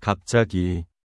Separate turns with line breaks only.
갑자기